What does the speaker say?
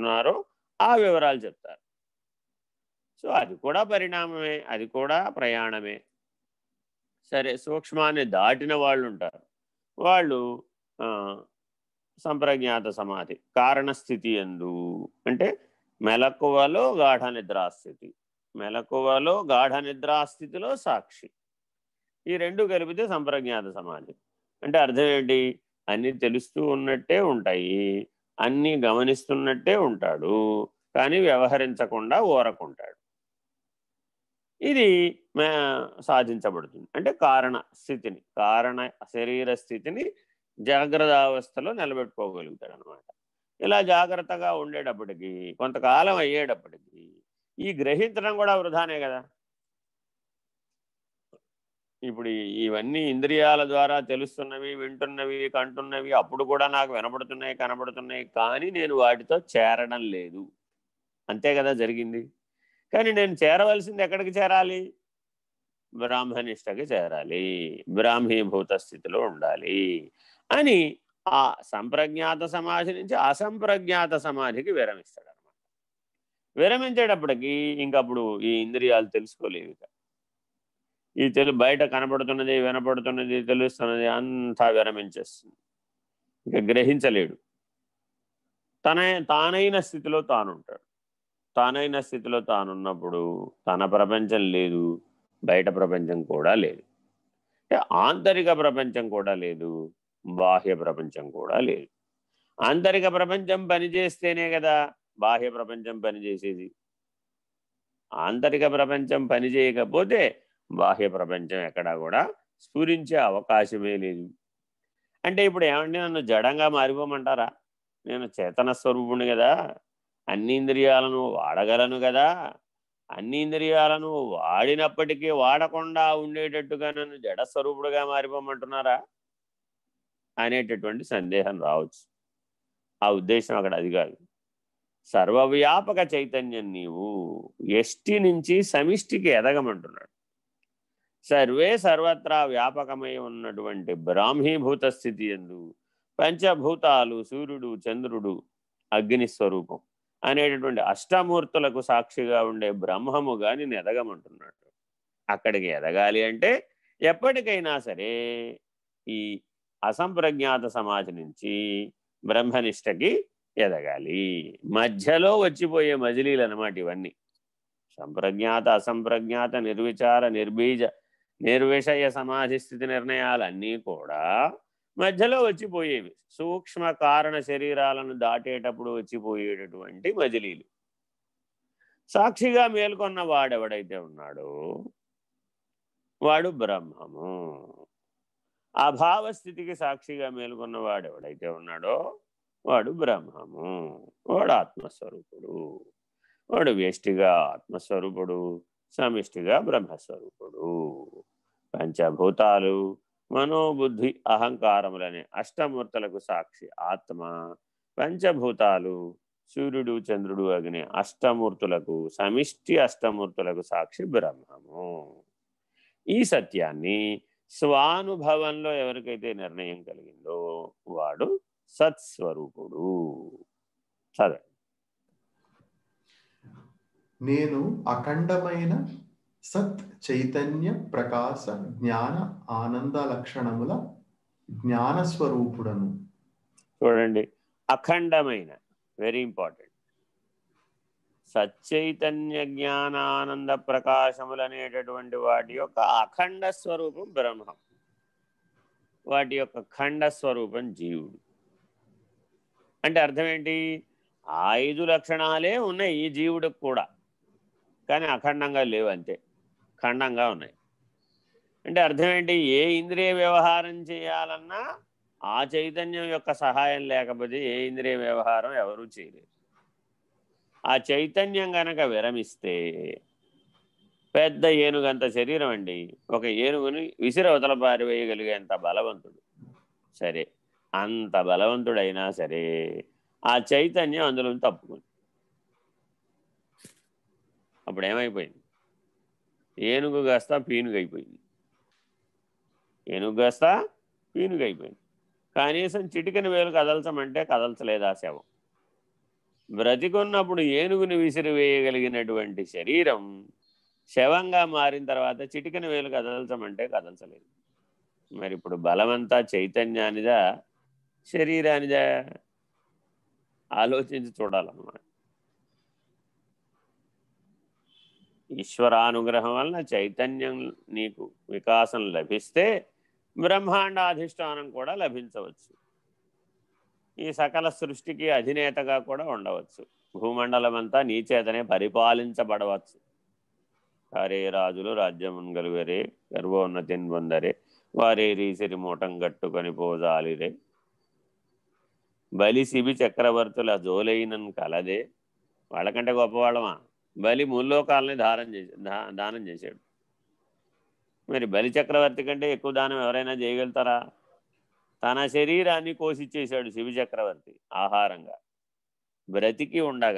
ఉన్నారో ఆ వివరాలు చెప్తారు. సో అది కూడా పరిణామమే అది కూడా ప్రయాణమే. సరే సూక్ష్మాన్ని దాటిన వాళ్ళు ఉంటారు. వాళ్ళు సంప్రజ్ఞాత సమాధి కారణస్థితి ఎందు అంటే మెలకువలో గాఢ నిద్రాస్థితి మెలకువలో గాఢ నిద్రాస్థితిలో సాక్షి. ఈ రెండు కలిపితే సంప్రజ్ఞాత సమాధి. అంటే అర్థం ఏంటి? అన్నీ తెలుస్తూ ఉన్నట్టే ఉంటాయి. అన్నీ గమనిస్తున్నట్టే ఉంటాడు కానీ వ్యవహరించకుండా ఊరకుంటాడు ఇది సాధించబడుతుంది. అంటే కారణ స్థితిని కారణ శరీర స్థితిని జాగ్రత్త అవస్థలో నిలబెట్టుకోగలుగుతాడు అనమాట ఇలా జాగ్రత్తగా ఉండేటప్పటికీ కొంతకాలం అయ్యేటప్పటికీ ఈ గ్రహించడం కూడా వృధానే కదా. ఇప్పుడు ఇవన్నీ ఇంద్రియాల ద్వారా తెలుస్తున్నవి వింటున్నవి కంటున్నవి అప్పుడు కూడా నాకు వినపడుతున్నాయి కనబడుతున్నాయి కానీ నేను వాటితో చేరడం లేదు. అంతే కదా జరిగింది. కానీ నేను చేరవలసింది ఎక్కడికి చేరాలి? బ్రాహ్మనిష్టకి చేరాలి. బ్రాహ్మీభూత స్థితిలో ఉండాలి అని ఆ సంప్రజ్ఞాత సమాధి నుంచి అసంప్రజ్ఞాత సమాధికి విరమిస్తాడు అనమాట విరమించేటప్పటికి ఇంకప్పుడు ఈ ఇంద్రియాలు తెలుసుకోలేవు ఈ తెలు బయట కనపడుతున్నది వినపడుతున్నది తెలుస్తున్నది అంతా విరమించేస్తుంది. ఇక గ్రహించలేడు. తన తానైన స్థితిలో తానుంటాడు. తానైన స్థితిలో తానున్నప్పుడు తన ప్రపంచం లేదు బయట ప్రపంచం కూడా లేదు. ఆంతరిక ప్రపంచం కూడా లేదు బాహ్య ప్రపంచం కూడా లేదు. ఆంతరిక ప్రపంచం పనిచేస్తేనే కదా బాహ్య ప్రపంచం పనిచేసేది. ఆంతరిక ప్రపంచం పనిచేయకపోతే బాహ్య ప్రపంచం ఎక్కడా కూడా స్ఫురించే అవకాశమే లేదు. అంటే ఇప్పుడు ఏమంటే నన్ను జడంగా మారిపోమంటారా? నేను చేతన స్వరూపుణి కదా అన్ని ఇంద్రియాలను వాడగలను కదా అన్ని ఇంద్రియాలను వాడినప్పటికీ వాడకుండా ఉండేటట్టుగా నన్ను జడస్వరూపుడుగా మారిపోమంటున్నారా? అనేటటువంటి సందేహం రావచ్చు. ఆ ఉద్దేశం అక్కడ అది కాదు. సర్వవ్యాపక చైతన్యం నీవు ఎష్టి నుంచి సమిష్టికి ఎదగమంటున్నాడు. సర్వే సర్వత్రా వ్యాపకమై ఉన్నటువంటి బ్రాహ్మీభూత స్థితి ఎందు పంచభూతాలు సూర్యుడు చంద్రుడు అగ్ని స్వరూపం అనేటటువంటి అష్టమూర్తులకు సాక్షిగా ఉండే బ్రహ్మము గాని ఎదగమంటున్నాడు అక్కడికి ఎదగాలి అంటే ఎప్పటికైనా సరే ఈ అసంప్రజ్ఞాత సమాధి నుంచి బ్రహ్మనిష్టకి ఎదగాలి. మధ్యలో వచ్చిపోయే మజిలీలు అనమాట ఇవన్నీ. సంప్రజ్ఞాత అసంప్రజ్ఞాత నిర్విచార నిర్బీజ నిర్విషయ సమాధి స్థితి నిర్ణయాలన్నీ కూడా మధ్యలో వచ్చిపోయేవి. సూక్ష్మ కారణ శరీరాలను దాటేటప్పుడు వచ్చిపోయేటటువంటి మజిలీలు. సాక్షిగా మేల్కొన్న వాడెవడైతే ఉన్నాడో వాడు బ్రహ్మము. అభావస్థితికి సాక్షిగా మేల్కొన్న వాడెవడైతే ఉన్నాడో వాడు బ్రహ్మము. వాడు ఆత్మస్వరూపుడు. వాడు వ్యష్టిగా ఆత్మస్వరూపుడు. సమిష్టిగా బ్రహ్మస్వరూపుడు. పంచభూతాలు మనోబుద్ధి అహంకారములనే అష్టమూర్తులకు సాక్షి ఆత్మ. పంచభూతాలు సూర్యుడు చంద్రుడు అగ్ని అష్టమూర్తులకు సమిష్టి అష్టమూర్తులకు సాక్షి బ్రహ్మము. ఈ సత్యాన్ని స్వానుభవంలో ఎవరికైతే నిర్ణయం కలిగిందో వాడు సత్స్వరూపుడు. చదవండి. నేను అఖండమైన సత్ చైతన్య ప్రకాశ జ్ఞాన ఆనంద లక్షణముల జ్ఞాన స్వరూపుడను చూడండి అఖండమైన వెరీ ఇంపార్టెంట్ సచ్చైతన్య జ్ఞానానంద ప్రకాశములనేటటువంటి వాటి యొక్క అఖండ స్వరూపం బ్రహ్మం. వాటి యొక్క ఖండ స్వరూపం జీవుడు. అంటే అర్థం ఏంటి ఐదు లక్షణాలే ఉన్నాయి ఈ జీవుడికి కూడా. కానీ అఖండంగా లేవు అంతే. ఖండంగా ఉన్నాయి. అంటే అర్థం ఏంటి? ఏ ఇంద్రియ వ్యవహారం చేయాలన్నా ఆ చైతన్యం యొక్క సహాయం లేకపోతే ఏ ఇంద్రియ వ్యవహారం ఎవరూ చేయలేరు. ఆ చైతన్యం గనక విరమిస్తే పెద్ద ఏనుగంత శరీరం అండి. ఒక ఏనుగుని విసిరవతల పారివేయగలిగేంత బలవంతుడు. సరే అంత బలవంతుడైనా సరే ఆ చైతన్యం అందులో తప్పుకుంది. అప్పుడు ఏమైపోయింది ఏనుగు కాస్త పీనుగైపోయింది. ఏనుగు కాస్త పీనుగైపోయింది. కనీసం చిటికని వేలు కదల్చమంటే కదల్చలేదు ఆ శవం. బ్రతికున్నప్పుడు ఏనుగుని విసిరివేయగలిగినటువంటి శరీరం శవంగా మారిన తర్వాత చిటికని వేలు కదల్చమంటే కదల్చలేదు. మరి ఇప్పుడు బలమంతా చైతన్యానిదా శరీరానిదా ఆలోచించి చూడాలన్నమాట. ఈశ్వరానుగ్రహం వలన చైతన్యం నీకు వికాసం లభిస్తే బ్రహ్మాండాధిష్టానం కూడా లభించవచ్చు. ఈ సకల సృష్టికి అధినేతగా కూడా ఉండవచ్చు. భూమండలం అంతా నీ చేతనే పరిపాలించబడవచ్చు. హరే రాజులు రాజ్యమున్ గలువరే గర్వోన్నతిన్ పొందరే వారే రీసిరి మూటం కట్టుకొని పోజాలిరే. బలి సిబి చక్రవర్తుల జోలైనన్ కలదే. వాళ్ళకంటే గొప్పవాళ్ళమా? బలి ముల్లోకాలని దానం చేసి దానం చేశాడు. మరి బలి చక్రవర్తి కంటే ఎక్కువ దానం ఎవరైనా చేయగలుగుతారా? తన శరీరాన్ని కోసిచ్చేశాడు శివ చక్రవర్తి ఆహారంగా. బ్రతికి ఉండగా